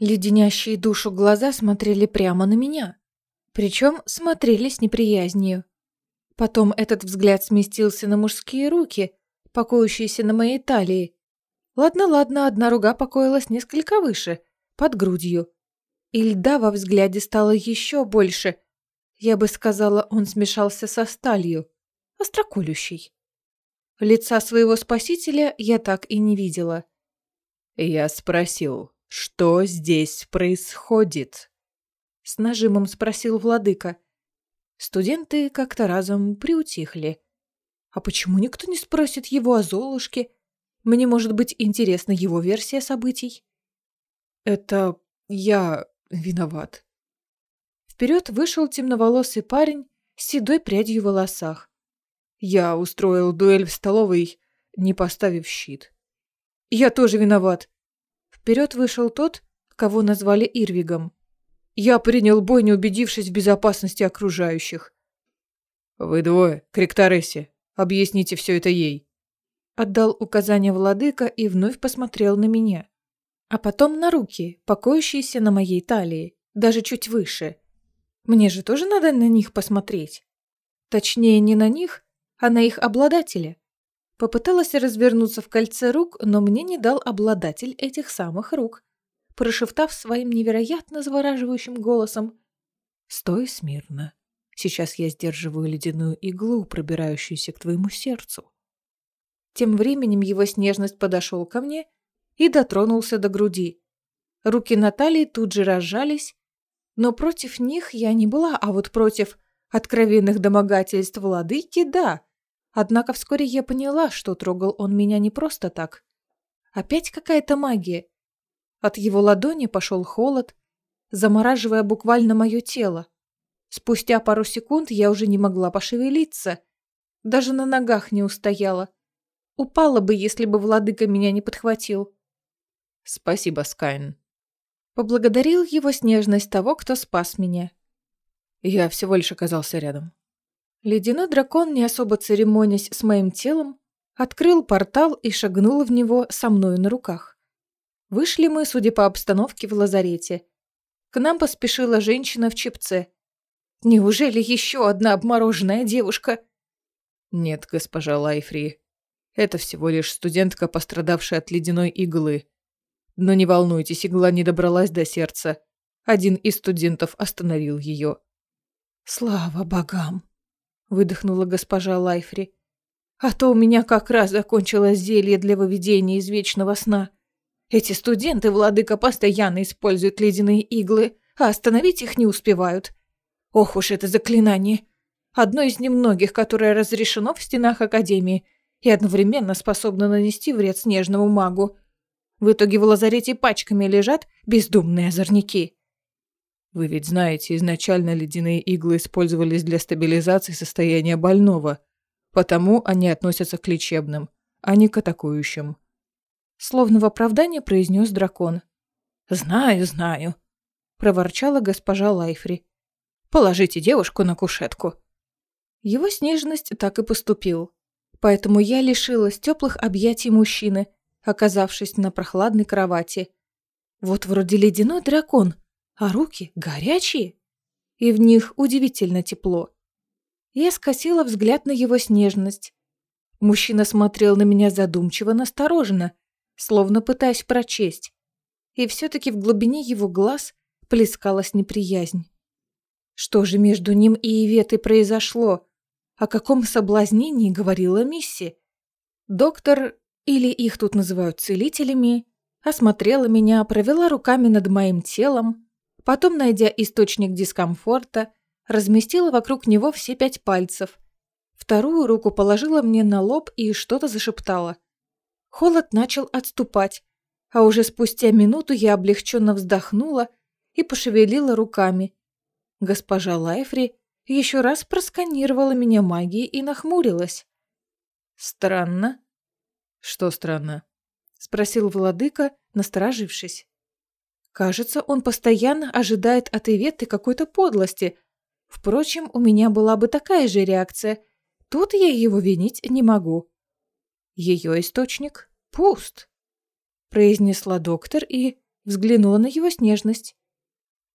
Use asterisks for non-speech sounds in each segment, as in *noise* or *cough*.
Леденящие душу глаза смотрели прямо на меня. Причем смотрели с неприязнью. Потом этот взгляд сместился на мужские руки, покоящиеся на моей талии. Ладно, ладно, одна рука покоилась несколько выше, под грудью. И льда во взгляде стало еще больше. Я бы сказала, он смешался со сталью, остроколющей. Лица своего спасителя я так и не видела. Я спросил, что здесь происходит? С нажимом спросил владыка. Студенты как-то разом приутихли. А почему никто не спросит его о Золушке? Мне может быть интересна его версия событий. Это я виноват. Вперед вышел темноволосый парень с седой прядью в волосах. Я устроил дуэль в столовой, не поставив щит. Я тоже виноват. Вперед вышел тот, кого назвали Ирвигом. Я принял бой, не убедившись в безопасности окружающих. «Вы двое, Криктареси, объясните все это ей». Отдал указание владыка и вновь посмотрел на меня. А потом на руки, покоящиеся на моей талии, даже чуть выше. Мне же тоже надо на них посмотреть. Точнее, не на них, а на их обладателя. Попыталась развернуться в кольце рук, но мне не дал обладатель этих самых рук прошептав своим невероятно завораживающим голосом «Стой смирно. Сейчас я сдерживаю ледяную иглу, пробирающуюся к твоему сердцу». Тем временем его снежность подошел ко мне и дотронулся до груди. Руки Натальи тут же разжались, но против них я не была, а вот против откровенных домогательств владыки – да. Однако вскоре я поняла, что трогал он меня не просто так. Опять какая-то магия. От его ладони пошел холод, замораживая буквально мое тело. Спустя пару секунд я уже не могла пошевелиться. Даже на ногах не устояла. Упала бы, если бы владыка меня не подхватил. «Спасибо, Скайн». Поблагодарил его снежность того, кто спас меня. Я всего лишь оказался рядом. Ледяной дракон, не особо церемонясь с моим телом, открыл портал и шагнул в него со мною на руках. Вышли мы, судя по обстановке, в лазарете. К нам поспешила женщина в чепце. Неужели еще одна обмороженная девушка? Нет, госпожа Лайфри. Это всего лишь студентка, пострадавшая от ледяной иглы. Но не волнуйтесь, игла не добралась до сердца. Один из студентов остановил ее. «Слава богам!» – выдохнула госпожа Лайфри. «А то у меня как раз закончилось зелье для выведения из вечного сна. Эти студенты, владыка, постоянно используют ледяные иглы, а остановить их не успевают. Ох уж это заклинание. Одно из немногих, которое разрешено в стенах Академии и одновременно способно нанести вред снежному магу. В итоге в лазарете пачками лежат бездумные озорники. Вы ведь знаете, изначально ледяные иглы использовались для стабилизации состояния больного, потому они относятся к лечебным, а не к атакующим. Словно в оправдание произнес дракон. «Знаю, знаю», – проворчала госпожа Лайфри. «Положите девушку на кушетку». Его снежность так и поступил. Поэтому я лишилась теплых объятий мужчины, оказавшись на прохладной кровати. Вот вроде ледяной дракон, а руки горячие. И в них удивительно тепло. Я скосила взгляд на его снежность. Мужчина смотрел на меня задумчиво, настороженно, словно пытаясь прочесть. И все-таки в глубине его глаз плескалась неприязнь. Что же между ним и Иветой произошло? О каком соблазнении говорила Мисси? Доктор, или их тут называют целителями, осмотрела меня, провела руками над моим телом, потом, найдя источник дискомфорта, разместила вокруг него все пять пальцев. Вторую руку положила мне на лоб и что-то зашептала – Холод начал отступать, а уже спустя минуту я облегченно вздохнула и пошевелила руками. Госпожа Лайфри еще раз просканировала меня магией и нахмурилась. «Странно». «Что странно?» — спросил владыка, насторожившись. «Кажется, он постоянно ожидает от Иветы какой-то подлости. Впрочем, у меня была бы такая же реакция. Тут я его винить не могу». Ее источник пуст, произнесла доктор и Взглянула на его снежность.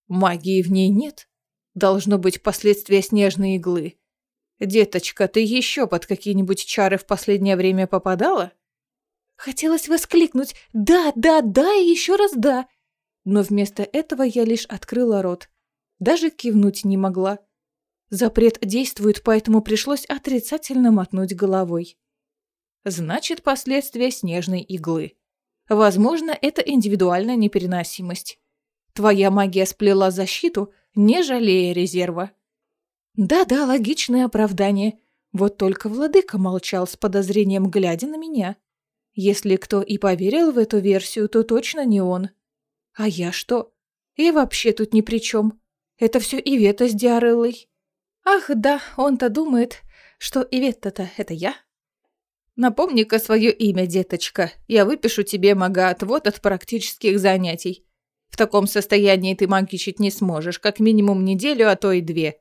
Магии в ней нет. Должно быть последствия снежной иглы. Деточка, ты еще под какие-нибудь чары в последнее время попадала? Хотелось воскликнуть «Да, да, да» и еще раз «да». Но вместо этого я лишь открыла рот. Даже кивнуть не могла. Запрет действует, поэтому пришлось отрицательно мотнуть головой. Значит, последствия снежной иглы. Возможно, это индивидуальная непереносимость. Твоя магия сплела защиту, не жалея резерва. Да-да, логичное оправдание. Вот только владыка молчал с подозрением, глядя на меня. Если кто и поверил в эту версию, то точно не он. А я что? Я вообще тут ни при чем. Это все Ивета с Диареллой. Ах, да, он-то думает, что Ивета-то это я. Напомни-ка свое имя, деточка. Я выпишу тебе мага-отвод от практических занятий. В таком состоянии ты магичить не сможешь, как минимум неделю, а то и две.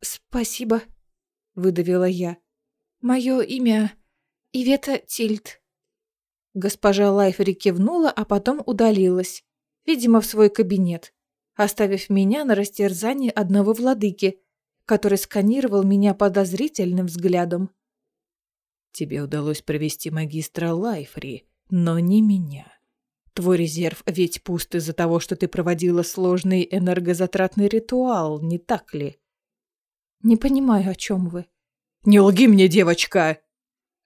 Спасибо, выдавила я. Мое имя Ивета Тильт. Госпожа Лайфери кивнула, а потом удалилась, видимо, в свой кабинет, оставив меня на растерзании одного владыки, который сканировал меня подозрительным взглядом. Тебе удалось провести магистра Лайфри, но не меня. Твой резерв ведь пуст из-за того, что ты проводила сложный энергозатратный ритуал, не так ли? Не понимаю, о чем вы. Не лги мне, девочка!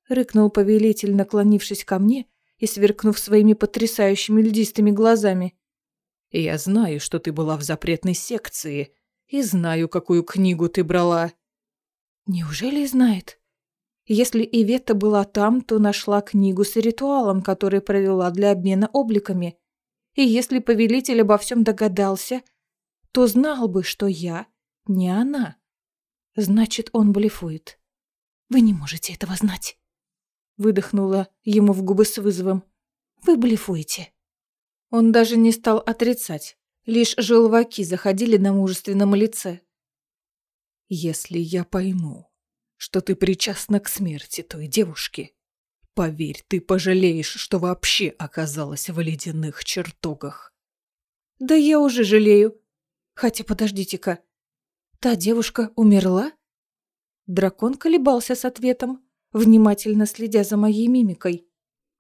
Рыкнул повелитель, наклонившись ко мне и сверкнув своими потрясающими льдистыми глазами. Я знаю, что ты была в запретной секции, и знаю, какую книгу ты брала. Неужели знает? Если Иветта была там, то нашла книгу с ритуалом, который провела для обмена обликами. И если повелитель обо всем догадался, то знал бы, что я не она. Значит, он блефует. Вы не можете этого знать. Выдохнула ему в губы с вызовом. Вы блефуете. Он даже не стал отрицать. Лишь желваки заходили на мужественном лице. «Если я пойму, что ты причастна к смерти той девушки. Поверь, ты пожалеешь, что вообще оказалась в ледяных чертогах. Да я уже жалею. Хотя подождите-ка. Та девушка умерла? Дракон колебался с ответом, внимательно следя за моей мимикой.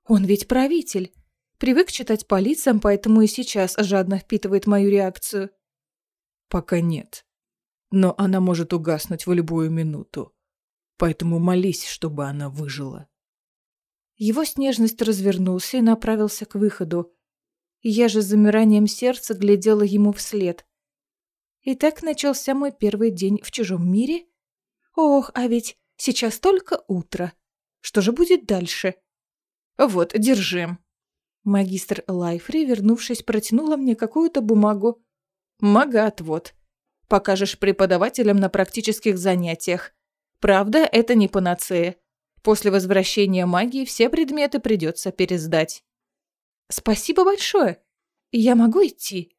Он ведь правитель. Привык читать по лицам, поэтому и сейчас жадно впитывает мою реакцию. Пока нет. Но она может угаснуть в любую минуту поэтому молись, чтобы она выжила. Его снежность развернулся и направился к выходу. Я же с замиранием сердца глядела ему вслед. И так начался мой первый день в чужом мире. Ох, а ведь сейчас только утро. Что же будет дальше? Вот, держи. Магистр Лайфри, вернувшись, протянула мне какую-то бумагу. Мага-отвод. Покажешь преподавателям на практических занятиях. Правда, это не панацея. После возвращения магии все предметы придется пересдать. «Спасибо большое. Я могу идти?»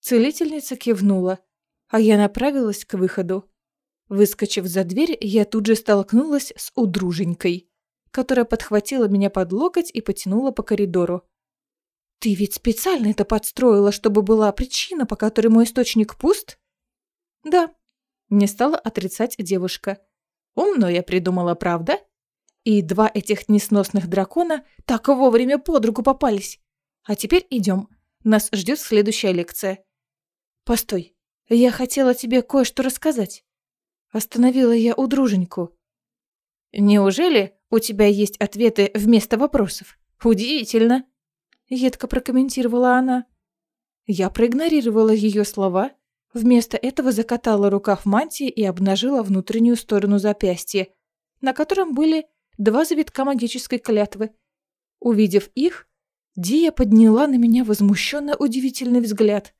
Целительница кивнула, а я направилась к выходу. Выскочив за дверь, я тут же столкнулась с удруженькой, которая подхватила меня под локоть и потянула по коридору. «Ты ведь специально это подстроила, чтобы была причина, по которой мой источник пуст?» «Да», — не стала отрицать девушка. Умно я придумала, правда? И два этих несносных дракона так вовремя под руку попались. А теперь идем. Нас ждет следующая лекция. Постой, я хотела тебе кое-что рассказать. Остановила я у друженьку. Неужели у тебя есть ответы вместо вопросов? Удивительно. Едко прокомментировала она. Я проигнорировала ее слова Вместо этого закатала рукав мантии и обнажила внутреннюю сторону запястья, на котором были два завитка магической клятвы. Увидев их, Дия подняла на меня возмущенно удивительный взгляд.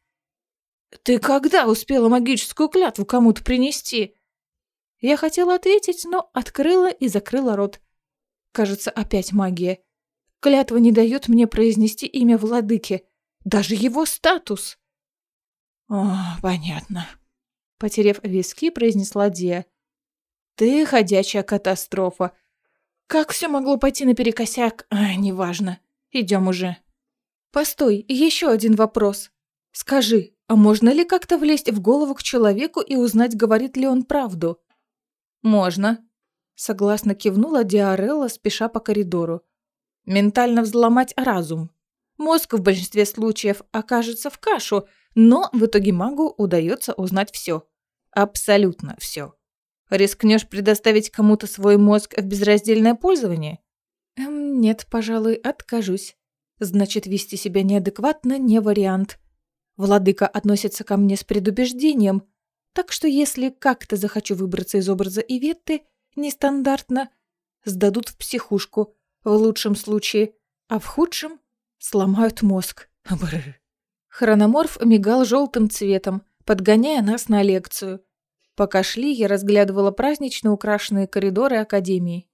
«Ты когда успела магическую клятву кому-то принести?» Я хотела ответить, но открыла и закрыла рот. Кажется, опять магия. Клятва не дает мне произнести имя владыки, даже его статус. «О, понятно», — потерев виски, произнесла Дия. «Ты ходячая катастрофа. Как все могло пойти наперекосяк? А, неважно. Идем уже». Постой, еще один вопрос. Скажи, а можно ли как-то влезть в голову к человеку и узнать, говорит ли он правду? Можно. Согласно кивнула Диарелла, спеша по коридору. Ментально взломать разум. Мозг в большинстве случаев окажется в кашу, но в итоге магу удается узнать все. Абсолютно все. Рискнешь предоставить кому-то свой мозг в безраздельное пользование? Эм, нет, пожалуй, откажусь. Значит, вести себя неадекватно не вариант. Владыка относится ко мне с предубеждением, так что если как-то захочу выбраться из образа Иветты, нестандартно, сдадут в психушку, в лучшем случае, а в худшем сломают мозг. Бррр. Хрономорф мигал желтым цветом, подгоняя нас на лекцию. Пока шли, я разглядывала празднично украшенные коридоры Академии.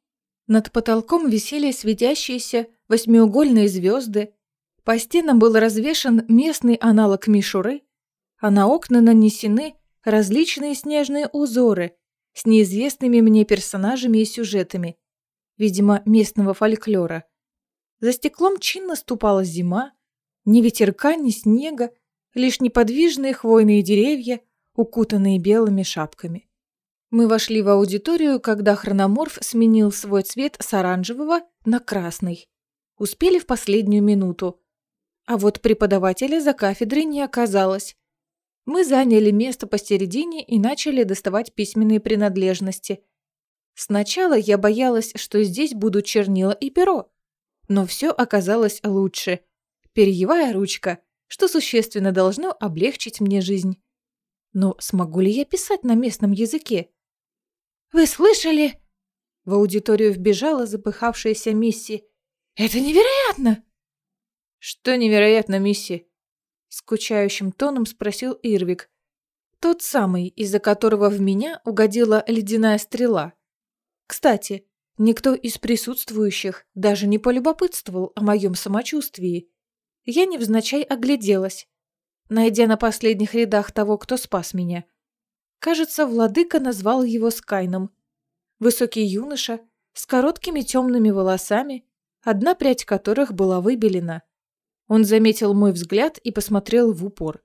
Над потолком висели светящиеся восьмиугольные звезды, по стенам был развешан местный аналог мишуры, а на окна нанесены различные снежные узоры с неизвестными мне персонажами и сюжетами, видимо, местного фольклора. За стеклом чинно ступала зима, ни ветерка, ни снега, лишь неподвижные хвойные деревья, укутанные белыми шапками. Мы вошли в аудиторию, когда хрономорф сменил свой цвет с оранжевого на красный. Успели в последнюю минуту. А вот преподавателя за кафедрой не оказалось. Мы заняли место посередине и начали доставать письменные принадлежности. Сначала я боялась, что здесь будут чернила и перо. Но все оказалось лучше – перьевая ручка, что существенно должно облегчить мне жизнь. Но смогу ли я писать на местном языке? «Вы слышали?» В аудиторию вбежала запыхавшаяся Мисси. «Это невероятно!» «Что невероятно, Мисси?» Скучающим тоном спросил Ирвик. Тот самый, из-за которого в меня угодила ледяная стрела. Кстати, никто из присутствующих даже не полюбопытствовал о моем самочувствии. Я невзначай огляделась, найдя на последних рядах того, кто спас меня. Кажется, владыка назвал его Скайном. Высокий юноша, с короткими темными волосами, одна прядь которых была выбелена. Он заметил мой взгляд и посмотрел в упор.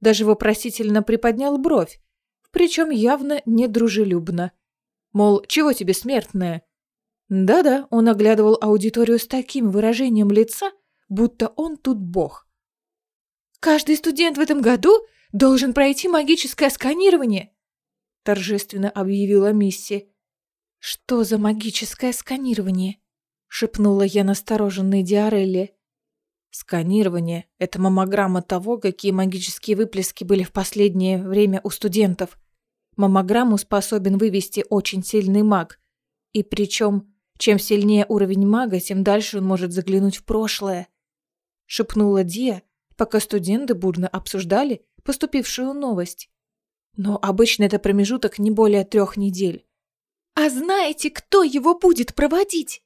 Даже вопросительно приподнял бровь, причем явно недружелюбно. Мол, чего тебе смертное? Да-да, он оглядывал аудиторию с таким выражением лица, будто он тут бог. «Каждый студент в этом году должен пройти магическое сканирование», торжественно объявила Мисси. «Что за магическое сканирование?» шепнула я настороженной Диарелле. Сканирование – это маммограмма того, какие магические выплески были в последнее время у студентов. Маммограмму способен вывести очень сильный маг. И причем, чем сильнее уровень мага, тем дальше он может заглянуть в прошлое шепнула Дия, пока студенты бурно обсуждали поступившую новость. Но обычно это промежуток не более трех недель. «А знаете, кто его будет проводить?»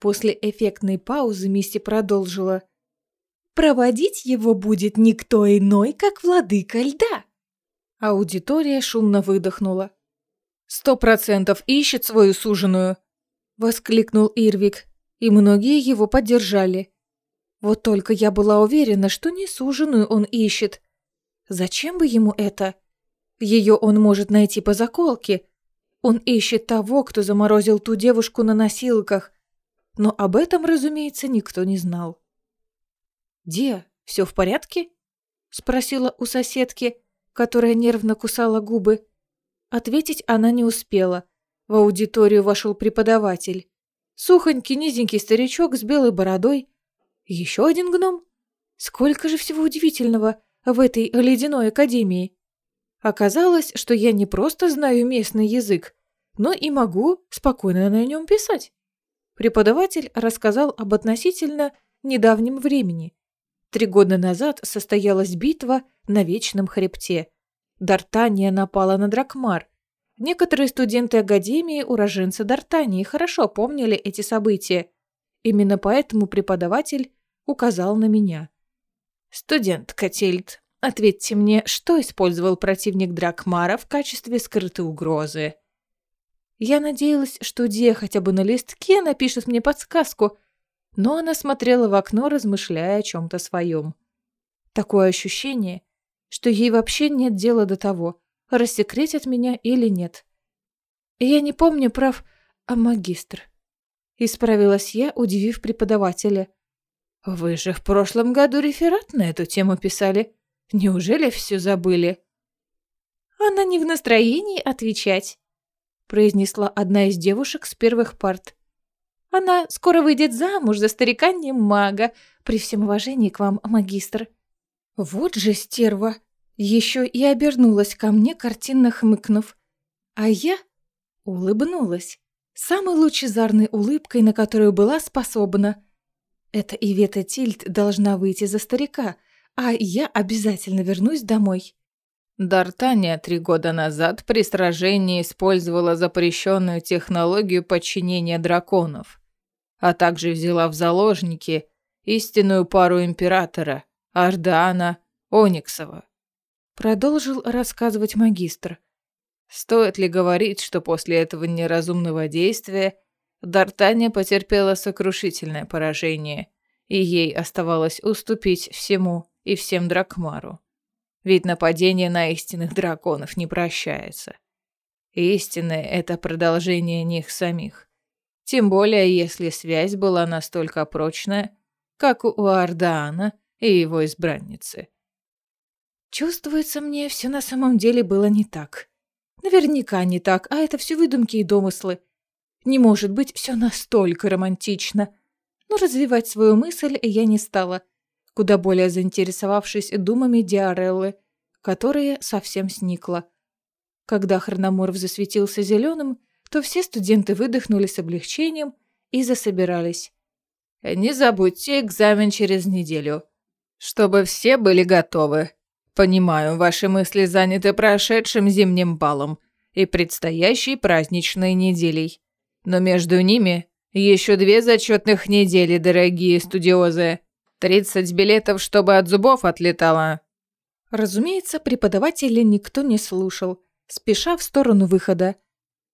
После эффектной паузы Мисси продолжила. «Проводить его будет никто иной, как владыка льда». Аудитория шумно выдохнула. «Сто процентов ищет свою суженую!» — воскликнул Ирвик, и многие его поддержали. Вот только я была уверена, что не суженую он ищет. Зачем бы ему это? Ее он может найти по заколке. Он ищет того, кто заморозил ту девушку на носилках. Но об этом, разумеется, никто не знал. «Де, все в порядке?» — спросила у соседки, которая нервно кусала губы. Ответить она не успела. В аудиторию вошел преподаватель. Сухонький, низенький старичок с белой бородой, еще один гном? Сколько же всего удивительного в этой ледяной академии. Оказалось, что я не просто знаю местный язык, но и могу спокойно на нем писать. Преподаватель рассказал об относительно недавнем времени. Три года назад состоялась битва на Вечном Хребте. Дартания напала на Дракмар. Некоторые студенты Академии, уроженцы Дартании, хорошо помнили эти события. Именно поэтому преподаватель указал на меня. «Студент Катильд, ответьте мне, что использовал противник Дракмара в качестве скрытой угрозы?» Я надеялась, что Дия хотя бы на листке напишет мне подсказку, Но она смотрела в окно, размышляя о чем-то своем. Такое ощущение, что ей вообще нет дела до того, рассекретят меня или нет. Я не помню прав, а магистр. Исправилась я, удивив преподавателя. Вы же в прошлом году реферат на эту тему писали. Неужели все забыли? Она не в настроении отвечать, произнесла одна из девушек с первых парт. Она скоро выйдет замуж за старика не мага, при всем уважении к вам, магистр. Вот же стерва. Еще и обернулась ко мне, картинно хмыкнув. А я улыбнулась. Самой лучезарной улыбкой, на которую была способна. Эта Ивета Тильд должна выйти за старика, а я обязательно вернусь домой. Д'Артания три года назад при сражении использовала запрещенную технологию подчинения драконов, а также взяла в заложники истинную пару императора, Ардаана Ониксова. Продолжил рассказывать магистр. Стоит ли говорить, что после этого неразумного действия Д'Артания потерпела сокрушительное поражение, и ей оставалось уступить всему и всем Дракмару? Ведь нападение на истинных драконов не прощается. Истинное — это продолжение них самих. Тем более, если связь была настолько прочная, как у Ардаана и его избранницы. Чувствуется мне, все на самом деле было не так. Наверняка не так, а это все выдумки и домыслы. Не может быть все настолько романтично. Но развивать свою мысль я не стала — куда более заинтересовавшись думами Диареллы, которая совсем сникла. Когда Хрономорф засветился зеленым, то все студенты выдохнули с облегчением и засобирались. «Не забудьте экзамен через неделю, чтобы все были готовы. Понимаю, ваши мысли заняты прошедшим зимним балом и предстоящей праздничной неделей. Но между ними еще две зачетных недели, дорогие студиозы. Тридцать билетов, чтобы от зубов отлетало». Разумеется, преподавателя никто не слушал, спеша в сторону выхода.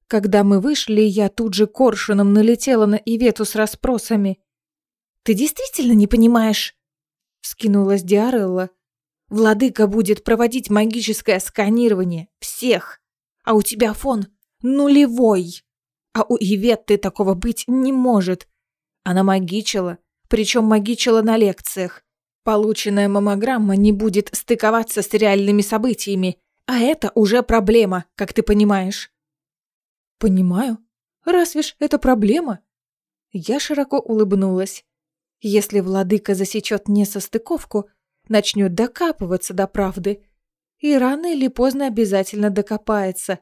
Когда мы вышли, я тут же коршуном налетела на Ивету с расспросами. «Ты действительно не понимаешь?» — вскинулась Диарелла. «Владыка будет проводить магическое сканирование всех, а у тебя фон нулевой. А у Иветты такого быть не может. Она магичила, причем магичила на лекциях. Полученная маммограмма не будет стыковаться с реальными событиями, а это уже проблема, как ты понимаешь. Понимаю. Разве ж это проблема? Я широко улыбнулась. Если владыка засечет несостыковку, начнет докапываться до правды. И рано или поздно обязательно докопается.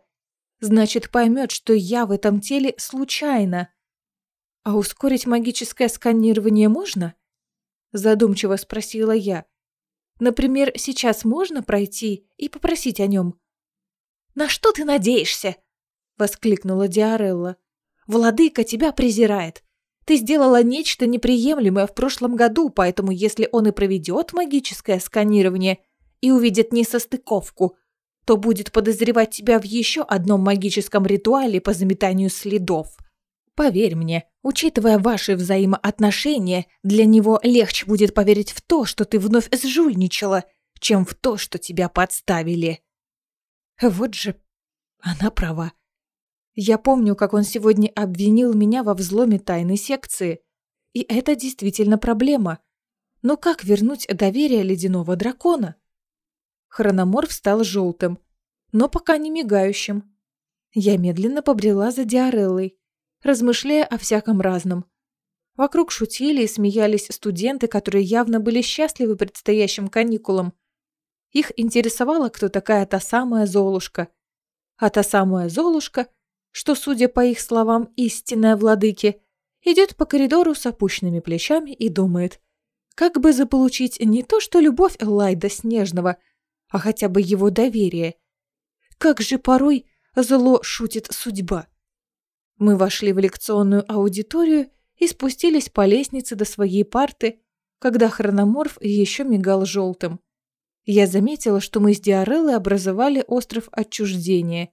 Значит, поймет, что я в этом теле случайно. «А ускорить магическое сканирование можно?» Задумчиво спросила я. «Например, сейчас можно пройти и попросить о нем?» «На что ты надеешься?» Воскликнула Диарелла. «Владыка тебя презирает. Ты сделала нечто неприемлемое в прошлом году, поэтому если он и проведет магическое сканирование и увидит несостыковку, то будет подозревать тебя в еще одном магическом ритуале по заметанию следов». Поверь мне, учитывая ваши взаимоотношения, для него легче будет поверить в то, что ты вновь сжульничала, чем в то, что тебя подставили. Вот же она права. Я помню, как он сегодня обвинил меня во взломе тайной секции. И это действительно проблема. Но как вернуть доверие ледяного дракона? Хрономорф стал желтым, но пока не мигающим. Я медленно побрела за Диареллой размышляя о всяком разном. Вокруг шутили и смеялись студенты, которые явно были счастливы предстоящим каникулам. Их интересовало, кто такая та самая Золушка. А та самая Золушка, что, судя по их словам, истинная владыки, идет по коридору с опущенными плечами и думает, как бы заполучить не то что любовь Лайда Снежного, а хотя бы его доверие. Как же порой зло шутит судьба. Мы вошли в лекционную аудиторию и спустились по лестнице до своей парты, когда хрономорф еще мигал желтым. Я заметила, что мы с Диареллой образовали остров отчуждения.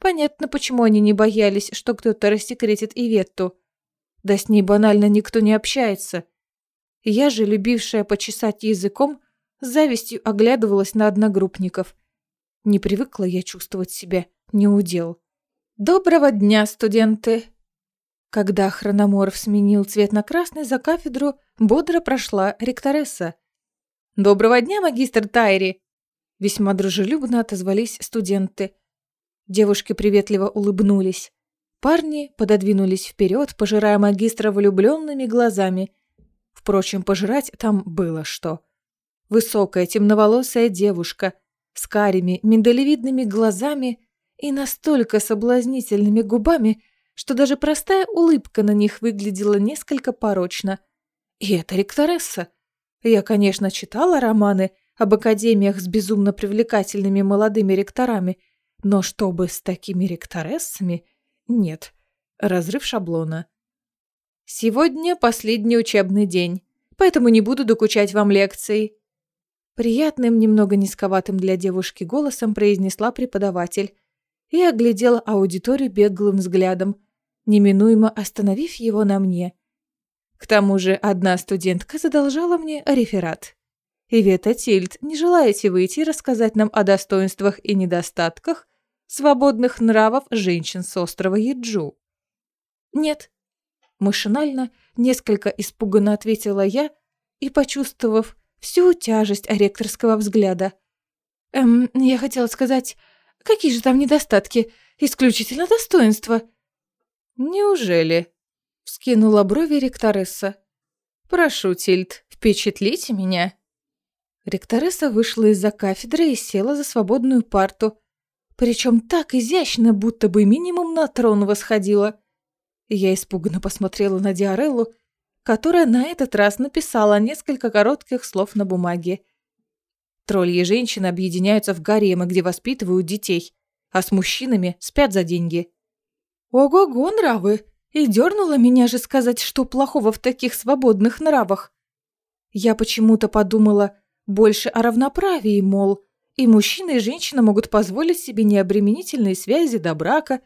Понятно, почему они не боялись, что кто-то рассекретит Иветту. Да с ней банально никто не общается. Я же, любившая почесать языком, с завистью оглядывалась на одногруппников. Не привыкла я чувствовать себя неудел. «Доброго дня, студенты!» Когда хрономорф сменил цвет на красный, за кафедру бодро прошла ректоресса. «Доброго дня, магистр Тайри!» Весьма дружелюбно отозвались студенты. Девушки приветливо улыбнулись. Парни пододвинулись вперед, пожирая магистра влюбленными глазами. Впрочем, пожирать там было что. Высокая темноволосая девушка с карими миндалевидными глазами и настолько соблазнительными губами, что даже простая улыбка на них выглядела несколько порочно. И это ректоресса. Я, конечно, читала романы об академиях с безумно привлекательными молодыми ректорами, но чтобы с такими ректорессами нет. Разрыв шаблона. Сегодня последний учебный день, поэтому не буду докучать вам лекцией. Приятным, немного низковатым для девушки голосом произнесла преподаватель и оглядела аудиторию беглым взглядом, неминуемо остановив его на мне. К тому же одна студентка задолжала мне реферат. «Ивета Тильд, не желаете выйти и рассказать нам о достоинствах и недостатках свободных нравов женщин с острова Еджу. «Нет». Машинально, несколько испуганно ответила я и, почувствовав всю тяжесть ректорского взгляда. «Эм, я хотела сказать, какие же там недостатки? Исключительно достоинства». «Неужели?» — вскинула брови ректоресса. «Прошу, Тильд, впечатлите меня». Ректоресса вышла из-за кафедры и села за свободную парту, причем так изящно, будто бы минимум на трон восходила. Я испуганно посмотрела на Диареллу, которая на этот раз написала несколько коротких слов на бумаге. Тролли и женщины объединяются в гаремы, где воспитывают детей, а с мужчинами спят за деньги. Ого-го, нравы! И дернула меня же сказать, что плохого в таких свободных нравах. Я почему-то подумала больше о равноправии, мол, и мужчина, и женщина могут позволить себе необременительные связи до брака.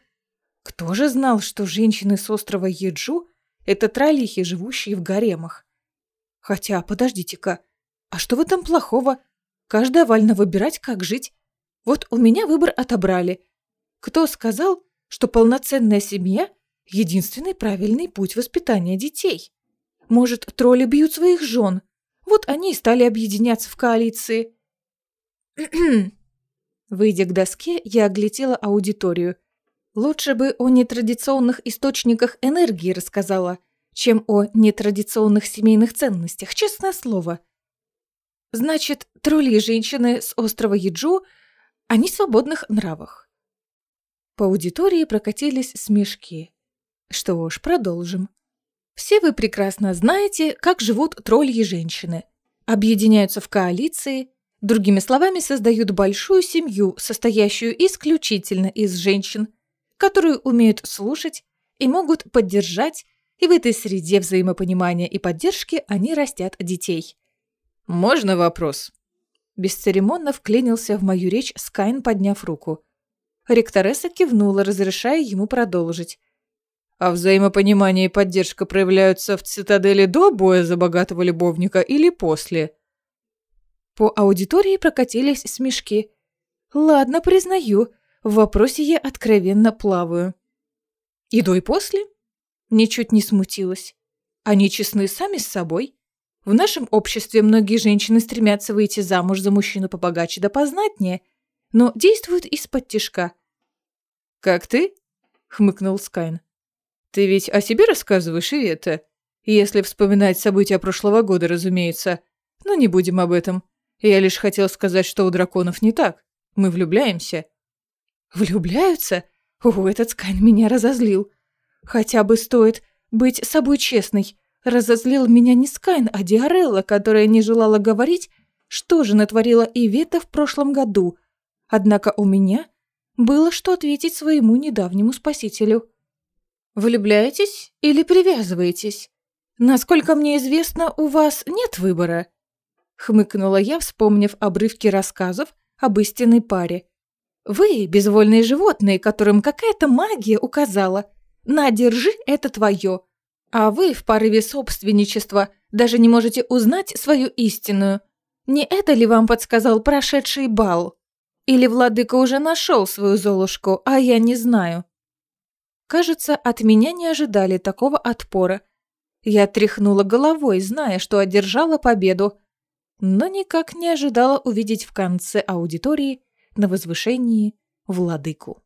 Кто же знал, что женщины с острова Еджу – это троллихи, живущие в гаремах? Хотя, подождите-ка, а что в этом плохого? Каждая вольна выбирать, как жить. Вот у меня выбор отобрали. Кто сказал, что полноценная семья – единственный правильный путь воспитания детей? Может, тролли бьют своих жен? Вот они и стали объединяться в коалиции *clears throat* – Выйдя к доске, я оглядела аудиторию. Лучше бы о нетрадиционных источниках энергии рассказала, чем о нетрадиционных семейных ценностях, честное слово. Значит, тролли и женщины с острова Еджу, они свободных нравах. По аудитории прокатились смешки. Что ж, продолжим. Все вы прекрасно знаете, как живут тролли и женщины. Объединяются в коалиции, Другими словами, создают большую семью, состоящую исключительно из женщин, которые умеют слушать и могут поддержать, и в этой среде взаимопонимания и поддержки они растят детей. «Можно вопрос?» Бесцеремонно вклинился в мою речь Скайн, подняв руку. Ректоресса кивнула, разрешая ему продолжить. «А взаимопонимание и поддержка проявляются в цитадели до боя за богатого любовника или после?» По аудитории прокатились смешки. Ладно, признаю, в вопросе я откровенно плаваю. И до и после? Ничуть не смутилась. Они честны сами с собой. В нашем обществе многие женщины стремятся выйти замуж за мужчину побогаче да познатнее, но действуют исподтишка. «Как ты?» — хмыкнул Скайн. «Ты ведь о себе рассказываешь, и это? Если вспоминать события прошлого года, разумеется. Но не будем об этом. Я лишь хотел сказать, что у драконов не так. Мы влюбляемся». «Влюбляются? О, этот Скайн меня разозлил. Хотя бы стоит быть собой честной. Разозлил меня не Скайн, а Диарелла, которая не желала говорить, что же натворила Ивета в прошлом году. Однако у меня было что ответить своему недавнему спасителю. «Влюбляетесь или привязываетесь? Насколько мне известно, у вас нет выбора» хмыкнула я, вспомнив обрывки рассказов об истинной паре. Вы безвольные животные, которым какая-то магия указала. На, держи, это твое. А вы в порыве собственничества даже не можете узнать свою истинную. Не это ли вам подсказал прошедший бал? Или владыка уже нашел свою Золушку, а я не знаю? Кажется, от меня не ожидали такого отпора. Я тряхнула головой, зная, что одержала победу, но никак не ожидала увидеть в конце аудитории на возвышении владыку.